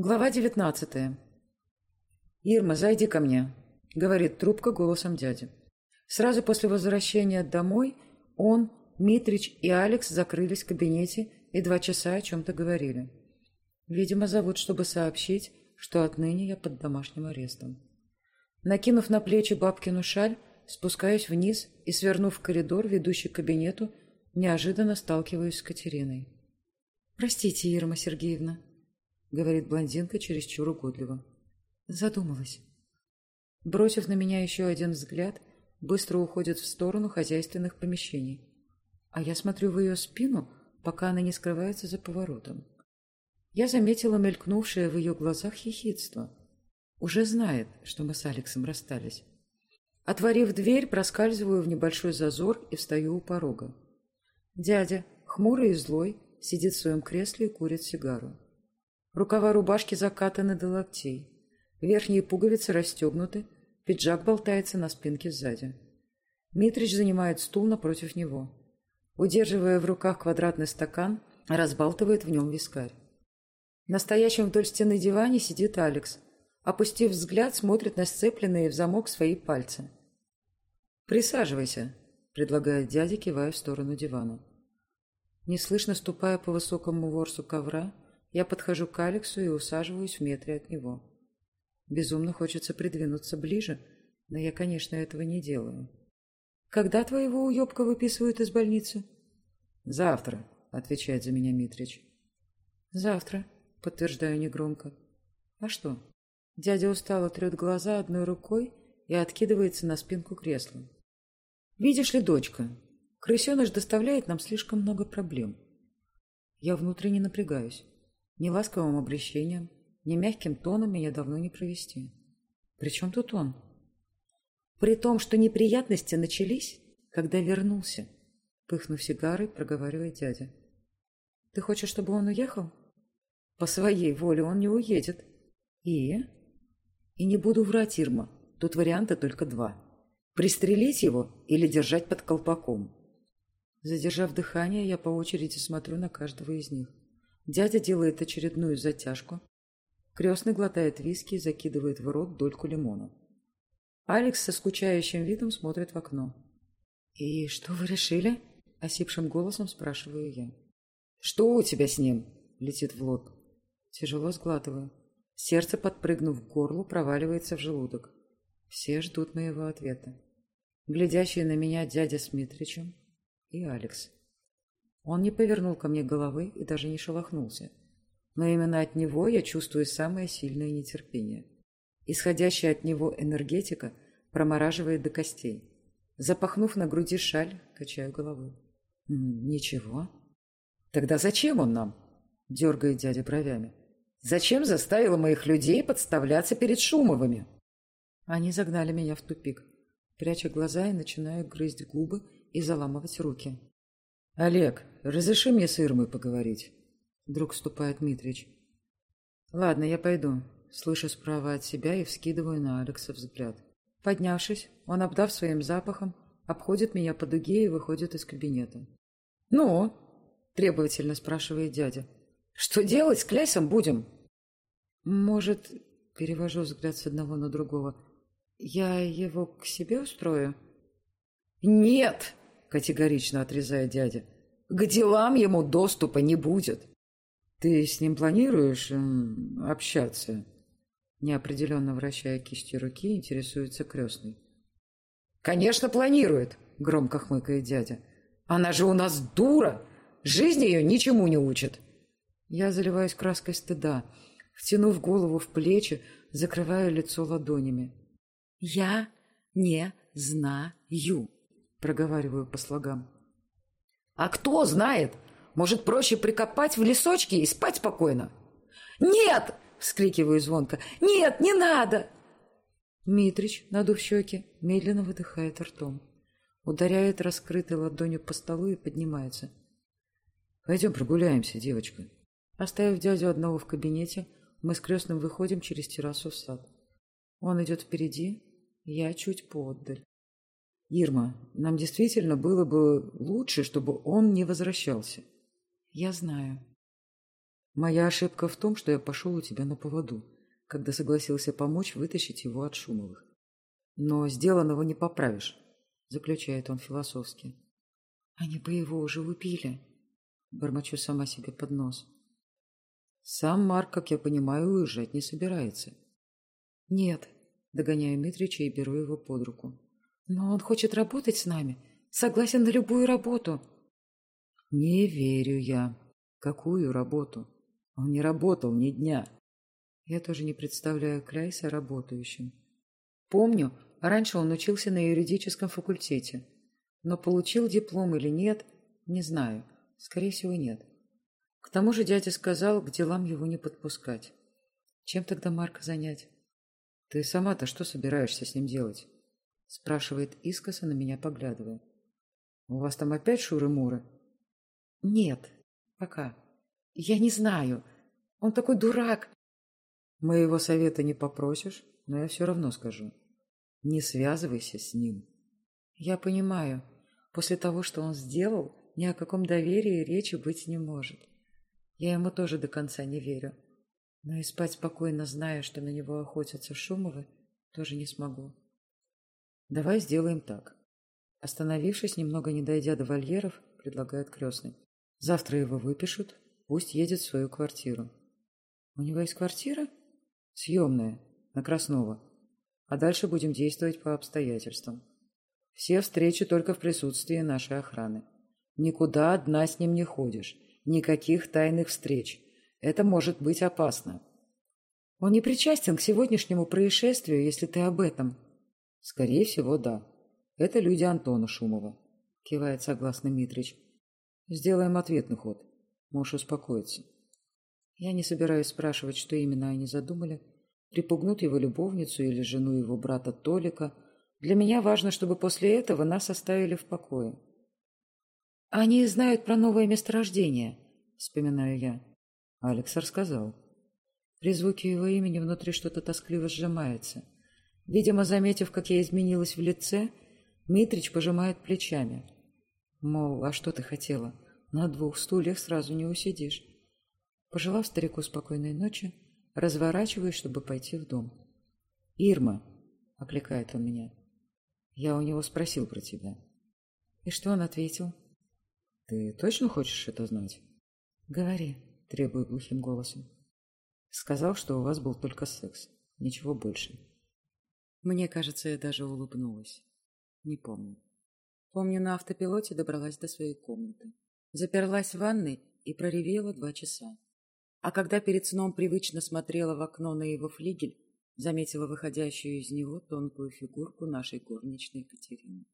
Глава девятнадцатая. «Ирма, зайди ко мне», — говорит трубка голосом дяди. Сразу после возвращения домой он, Митрич и Алекс закрылись в кабинете и два часа о чем-то говорили. Видимо, зовут, чтобы сообщить, что отныне я под домашним арестом. Накинув на плечи бабкину шаль, спускаюсь вниз и, свернув в коридор, ведущий к кабинету, неожиданно сталкиваюсь с Катериной. «Простите, Ирма Сергеевна», — говорит блондинка чересчур угодливо. Задумалась. Бросив на меня еще один взгляд, быстро уходит в сторону хозяйственных помещений. А я смотрю в ее спину, пока она не скрывается за поворотом. Я заметила мелькнувшее в ее глазах хихидство. Уже знает, что мы с Алексом расстались. Отворив дверь, проскальзываю в небольшой зазор и встаю у порога. Дядя, хмурый и злой, сидит в своем кресле и курит сигару. Рукава рубашки закатаны до локтей. Верхние пуговицы расстегнуты, пиджак болтается на спинке сзади. Митрич занимает стул напротив него. Удерживая в руках квадратный стакан, разбалтывает в нем вискарь. На стоящем вдоль стены диване сидит Алекс. Опустив взгляд, смотрит на сцепленные в замок свои пальцы. «Присаживайся», — предлагает дядя, кивая в сторону дивана. Неслышно ступая по высокому ворсу ковра, я подхожу к Алексу и усаживаюсь в метре от него. Безумно хочется придвинуться ближе, но я, конечно, этого не делаю. «Когда твоего уебка выписывают из больницы?» «Завтра», — отвечает за меня Митрич. «Завтра», — подтверждаю негромко. «А что?» Дядя устало трет глаза одной рукой и откидывается на спинку кресла. «Видишь ли, дочка, крысеныш доставляет нам слишком много проблем. Я внутренне напрягаюсь. Ни ласковым обращением, ни мягким тоном меня давно не провести. При чем тут он? При том, что неприятности начались, когда вернулся, пыхнув сигарой, проговаривает дядя. Ты хочешь, чтобы он уехал? По своей воле он не уедет. И? И не буду врать, Ирма. Тут варианта только два. Пристрелить его или держать под колпаком. Задержав дыхание, я по очереди смотрю на каждого из них. Дядя делает очередную затяжку. Крестный глотает виски и закидывает в рот дольку лимона. Алекс со скучающим видом смотрит в окно. «И что вы решили?» — осипшим голосом спрашиваю я. «Что у тебя с ним?» — летит в лоб. Тяжело сглатываю. Сердце, подпрыгнув к горлу, проваливается в желудок. Все ждут моего ответа. Глядящие на меня дядя с Митричем и Алекс. Он не повернул ко мне головы и даже не шелохнулся. Но именно от него я чувствую самое сильное нетерпение. Исходящая от него энергетика промораживает до костей. Запахнув на груди шаль, качаю головой. «Ничего». «Тогда зачем он нам?» — дергает дядя бровями. «Зачем заставила моих людей подставляться перед Шумовыми?» Они загнали меня в тупик. Пряча глаза и начинаю грызть губы и заламывать руки. «Олег, разреши мне с Ирмой поговорить?» Вдруг вступает Митрич. «Ладно, я пойду». Слышу справа от себя и вскидываю на Алекса взгляд. Поднявшись, он, обдав своим запахом, обходит меня по дуге и выходит из кабинета. «Ну?» – требовательно спрашивает дядя. «Что делать с Клясом будем?» «Может...» – перевожу взгляд с одного на другого. «Я его к себе устрою?» «Нет!» Категорично отрезает дядя. К делам ему доступа не будет. Ты с ним планируешь м, общаться? Неопределенно вращая кистью руки, интересуется крестный. Конечно, планирует, громко хмыкает дядя. Она же у нас дура. Жизнь ее ничему не учит. Я заливаюсь краской стыда, втянув голову в плечи, закрываю лицо ладонями. Я не знаю. Проговариваю по слогам. «А кто знает? Может, проще прикопать в лесочке и спать спокойно?» «Нет!» — вскрикиваю звонко. «Нет, не надо!» Митрич, надув щеки, медленно выдыхает ртом. Ударяет раскрытой ладонью по столу и поднимается. «Пойдем прогуляемся, девочка». Оставив дядю одного в кабинете, мы с крестным выходим через террасу в сад. Он идет впереди, я чуть поотдаль. Ирма, нам действительно было бы лучше, чтобы он не возвращался. Я знаю. Моя ошибка в том, что я пошел у тебя на поводу, когда согласился помочь вытащить его от Шумовых. Но сделанного не поправишь, заключает он философски. Они бы его уже убили, бормочу сама себе под нос. Сам Марк, как я понимаю, уезжать не собирается. Нет, догоняю Митрича и беру его под руку. Но он хочет работать с нами, согласен на любую работу. Не верю я. Какую работу? Он не работал ни дня. Я тоже не представляю Кляйса работающим. Помню, раньше он учился на юридическом факультете. Но получил диплом или нет, не знаю. Скорее всего, нет. К тому же дядя сказал, к делам его не подпускать. Чем тогда Марка занять? Ты сама-то что собираешься с ним делать? Спрашивает искоса на меня поглядывая. У вас там опять шуры-муры? Нет, пока. Я не знаю. Он такой дурак. Моего совета не попросишь, но я все равно скажу. Не связывайся с ним. Я понимаю. После того, что он сделал, ни о каком доверии речи быть не может. Я ему тоже до конца не верю. Но и спать спокойно, зная, что на него охотятся Шумовы, тоже не смогу. Давай сделаем так. Остановившись, немного не дойдя до вольеров, предлагает крестный. Завтра его выпишут, пусть едет в свою квартиру. У него есть квартира? Съемная, на Краснова. А дальше будем действовать по обстоятельствам. Все встречи только в присутствии нашей охраны. Никуда одна с ним не ходишь. Никаких тайных встреч. Это может быть опасно. Он не причастен к сегодняшнему происшествию, если ты об этом. Скорее всего, да. Это люди Антона Шумова. Кивает согласно Митрич. Сделаем ответный ход. Можешь успокоиться. Я не собираюсь спрашивать, что именно они задумали. Припугнут его любовницу или жену его брата Толика. Для меня важно, чтобы после этого нас оставили в покое. «Они знают про новое месторождение», — вспоминаю я. Алекс рассказал. При звуке его имени внутри что-то тоскливо сжимается. Видимо, заметив, как я изменилась в лице, Митрич пожимает плечами. Мол, а что ты хотела? На двух стульях сразу не усидишь. Пожелав старику спокойной ночи, разворачиваюсь, чтобы пойти в дом. «Ирма!» — окликает он меня. Я у него спросил про тебя. И что он ответил? Ты точно хочешь это знать? Говори, требую глухим голосом. Сказал, что у вас был только секс, ничего больше. Мне кажется, я даже улыбнулась. Не помню. Помню, на автопилоте добралась до своей комнаты. Заперлась в ванной и проревела два часа. А когда перед сном привычно смотрела в окно на его флигель, заметила выходящую из него тонкую фигурку нашей горничной Екатерины.